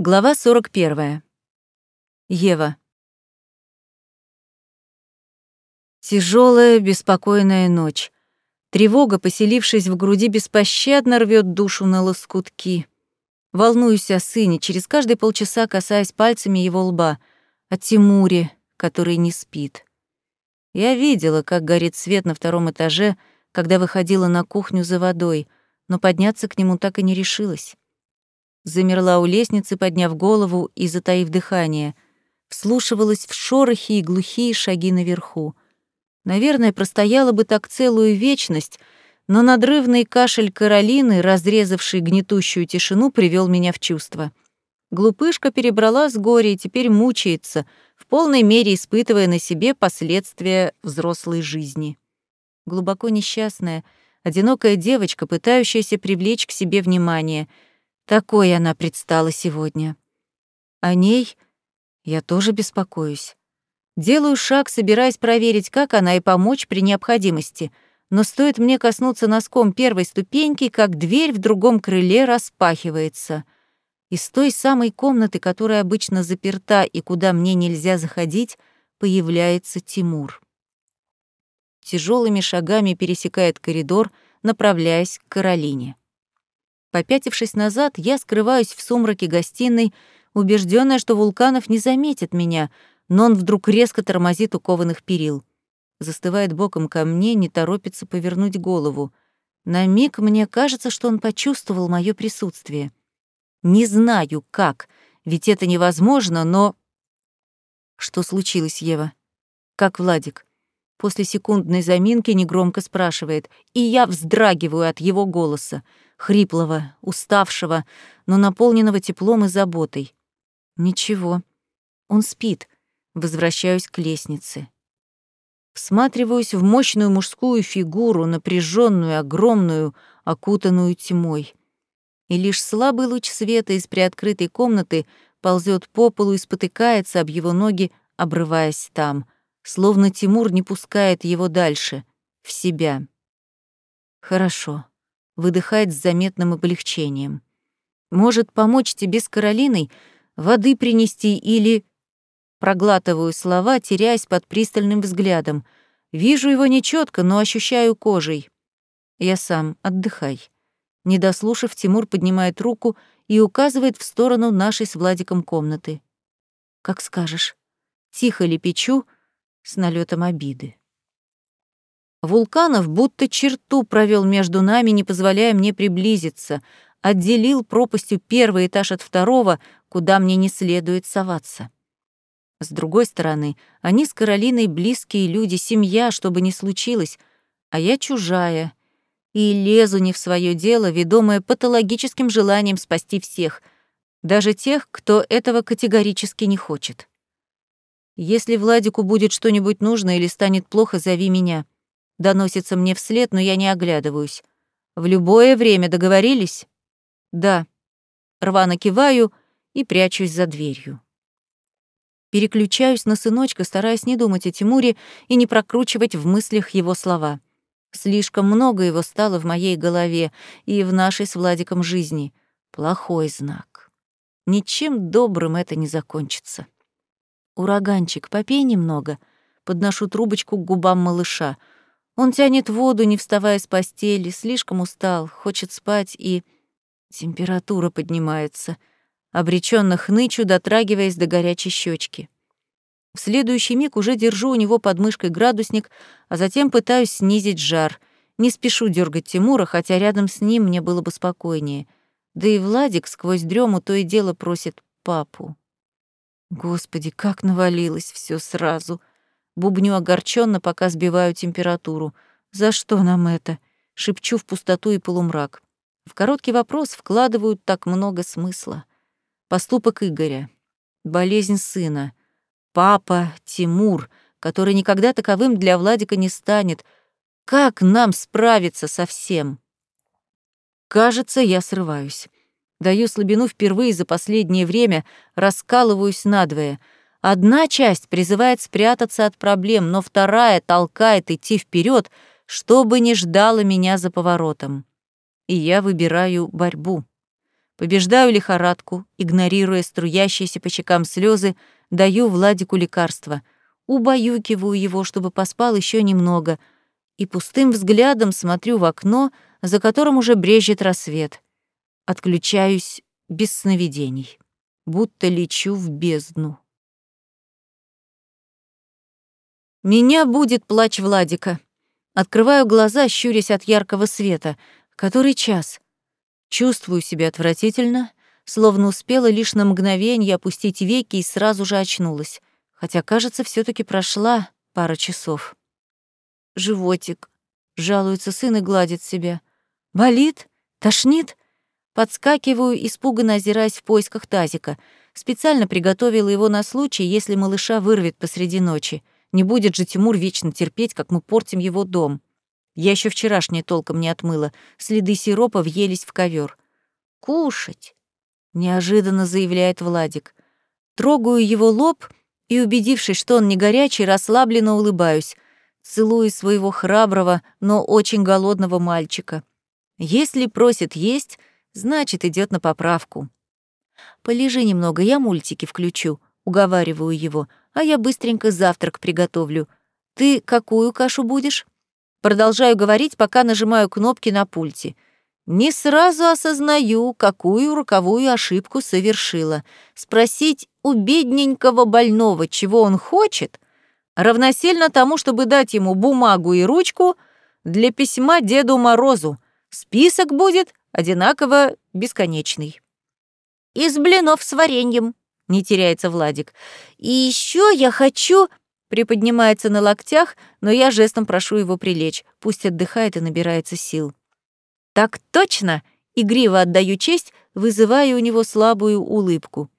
Глава 41. Ева. Тяжелая, беспокойная ночь. Тревога, поселившись в груди, беспощадно рвет душу на лоскутки. Волнуюсь о сыне, через каждые полчаса касаясь пальцами его лба, о Тимуре, который не спит. Я видела, как горит свет на втором этаже, когда выходила на кухню за водой, но подняться к нему так и не решилась замерла у лестницы, подняв голову и затаив дыхание, вслушивалась в шорохи и глухие шаги наверху. Наверное, простояла бы так целую вечность, но надрывный кашель Каролины, разрезавший гнетущую тишину, привел меня в чувство. Глупышка перебрала с горя и теперь мучается, в полной мере испытывая на себе последствия взрослой жизни. Глубоко несчастная, одинокая девочка, пытающаяся привлечь к себе внимание — такой она предстала сегодня. О ней я тоже беспокоюсь. Делаю шаг, собираясь проверить, как она, и помочь при необходимости. Но стоит мне коснуться носком первой ступеньки, как дверь в другом крыле распахивается. Из той самой комнаты, которая обычно заперта и куда мне нельзя заходить, появляется Тимур. Тяжелыми шагами пересекает коридор, направляясь к Каролине. Попятившись назад, я скрываюсь в сумраке гостиной, убежденная, что Вулканов не заметит меня, но он вдруг резко тормозит у кованых перил. Застывает боком ко мне, не торопится повернуть голову. На миг мне кажется, что он почувствовал мое присутствие. Не знаю, как, ведь это невозможно, но... Что случилось, Ева? Как Владик? После секундной заминки негромко спрашивает, и я вздрагиваю от его голоса хриплого, уставшего, но наполненного теплом и заботой. Ничего. Он спит. Возвращаюсь к лестнице. Всматриваюсь в мощную мужскую фигуру, напряженную, огромную, окутанную тьмой. И лишь слабый луч света из приоткрытой комнаты ползет по полу и спотыкается об его ноги, обрываясь там, словно Тимур не пускает его дальше, в себя. Хорошо выдыхает с заметным облегчением. «Может, помочь тебе с Каролиной? Воды принести или...» Проглатываю слова, теряясь под пристальным взглядом. Вижу его нечетко, но ощущаю кожей. Я сам, отдыхай. Не дослушав, Тимур поднимает руку и указывает в сторону нашей с Владиком комнаты. «Как скажешь». Тихо лепечу с налетом обиды. Вулканов будто черту провел между нами, не позволяя мне приблизиться, отделил пропастью первый этаж от второго, куда мне не следует соваться. С другой стороны, они с Каролиной близкие люди, семья, что бы ни случилось, а я чужая. И лезу не в свое дело, ведомая патологическим желанием спасти всех, даже тех, кто этого категорически не хочет. Если Владику будет что-нибудь нужно или станет плохо, зови меня — Доносится мне вслед, но я не оглядываюсь. В любое время договорились? Да. Рвано киваю и прячусь за дверью. Переключаюсь на сыночка, стараясь не думать о Тимуре и не прокручивать в мыслях его слова. Слишком много его стало в моей голове и в нашей с Владиком жизни. Плохой знак. Ничем добрым это не закончится. Ураганчик, попей немного. Подношу трубочку к губам малыша — он тянет воду, не вставая с постели, слишком устал, хочет спать и... Температура поднимается. Обреченно хнычу, дотрагиваясь до горячей щечки. В следующий миг уже держу у него под мышкой градусник, а затем пытаюсь снизить жар. Не спешу дергать Тимура, хотя рядом с ним мне было бы спокойнее. Да и Владик сквозь дрему то и дело просит папу. Господи, как навалилось все сразу. Бубню огорченно, пока сбиваю температуру. «За что нам это?» — шепчу в пустоту и полумрак. В короткий вопрос вкладывают так много смысла. Поступок Игоря, болезнь сына, папа Тимур, который никогда таковым для Владика не станет. Как нам справиться со всем? Кажется, я срываюсь. Даю слабину впервые за последнее время, раскалываюсь надвое — Одна часть призывает спрятаться от проблем, но вторая толкает идти вперед, что бы ни ждало меня за поворотом. И я выбираю борьбу. Побеждаю лихорадку, игнорируя струящиеся по щекам слезы, даю Владику лекарство. Убаюкиваю его, чтобы поспал еще немного, и пустым взглядом смотрю в окно, за которым уже брежет рассвет. Отключаюсь без сновидений, будто лечу в бездну. Меня будет плач Владика. Открываю глаза, щурясь от яркого света. Который час? Чувствую себя отвратительно, словно успела лишь на мгновение опустить веки и сразу же очнулась. Хотя, кажется, все таки прошла пара часов. Животик. Жалуется сын и гладит себя. Болит? Тошнит? Подскакиваю, испуганно озираясь в поисках тазика. Специально приготовила его на случай, если малыша вырвет посреди ночи. Не будет же Тимур вечно терпеть, как мы портим его дом. Я еще вчерашнее толком не отмыла. Следы сиропа въелись в ковер. «Кушать!» — неожиданно заявляет Владик. Трогаю его лоб и, убедившись, что он не горячий, расслабленно улыбаюсь. Целую своего храброго, но очень голодного мальчика. Если просит есть, значит, идет на поправку. «Полежи немного, я мультики включу», — уговариваю его а я быстренько завтрак приготовлю. Ты какую кашу будешь? Продолжаю говорить, пока нажимаю кнопки на пульте. Не сразу осознаю, какую роковую ошибку совершила. Спросить у бедненького больного, чего он хочет, равносильно тому, чтобы дать ему бумагу и ручку для письма Деду Морозу. Список будет одинаково бесконечный. «Из блинов с вареньем», не теряется Владик. И еще я хочу... Приподнимается на локтях, но я жестом прошу его прилечь. Пусть отдыхает и набирается сил. Так точно! Игриво отдаю честь, вызывая у него слабую улыбку.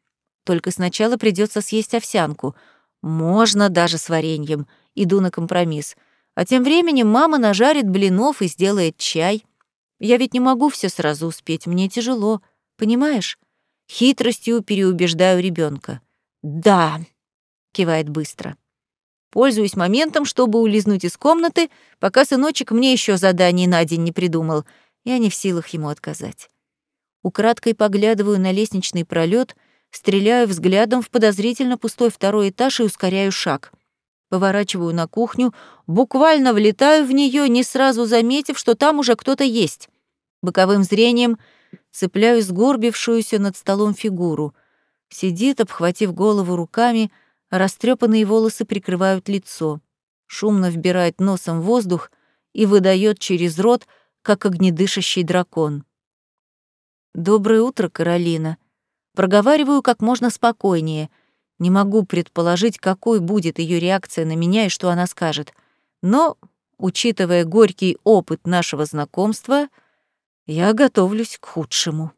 Только сначала придется съесть овсянку. Можно даже с вареньем. Иду на компромисс. А тем временем мама нажарит блинов и сделает чай. Я ведь не могу все сразу успеть, мне тяжело. Понимаешь? Хитростью переубеждаю ребенка. «Да», — кивает быстро. Пользуюсь моментом, чтобы улизнуть из комнаты, пока сыночек мне еще задание на день не придумал. Я не в силах ему отказать. Украдкой поглядываю на лестничный пролет, стреляю взглядом в подозрительно пустой второй этаж и ускоряю шаг. Поворачиваю на кухню, буквально влетаю в нее, не сразу заметив, что там уже кто-то есть. Боковым зрением — цепляю сгорбившуюся над столом фигуру. Сидит, обхватив голову руками, растрепанные волосы прикрывают лицо. Шумно вбирает носом воздух и выдает через рот, как огнедышащий дракон. «Доброе утро, Каролина». Проговариваю как можно спокойнее. Не могу предположить, какой будет ее реакция на меня и что она скажет. Но, учитывая горький опыт нашего знакомства, я готовлюсь к худшему.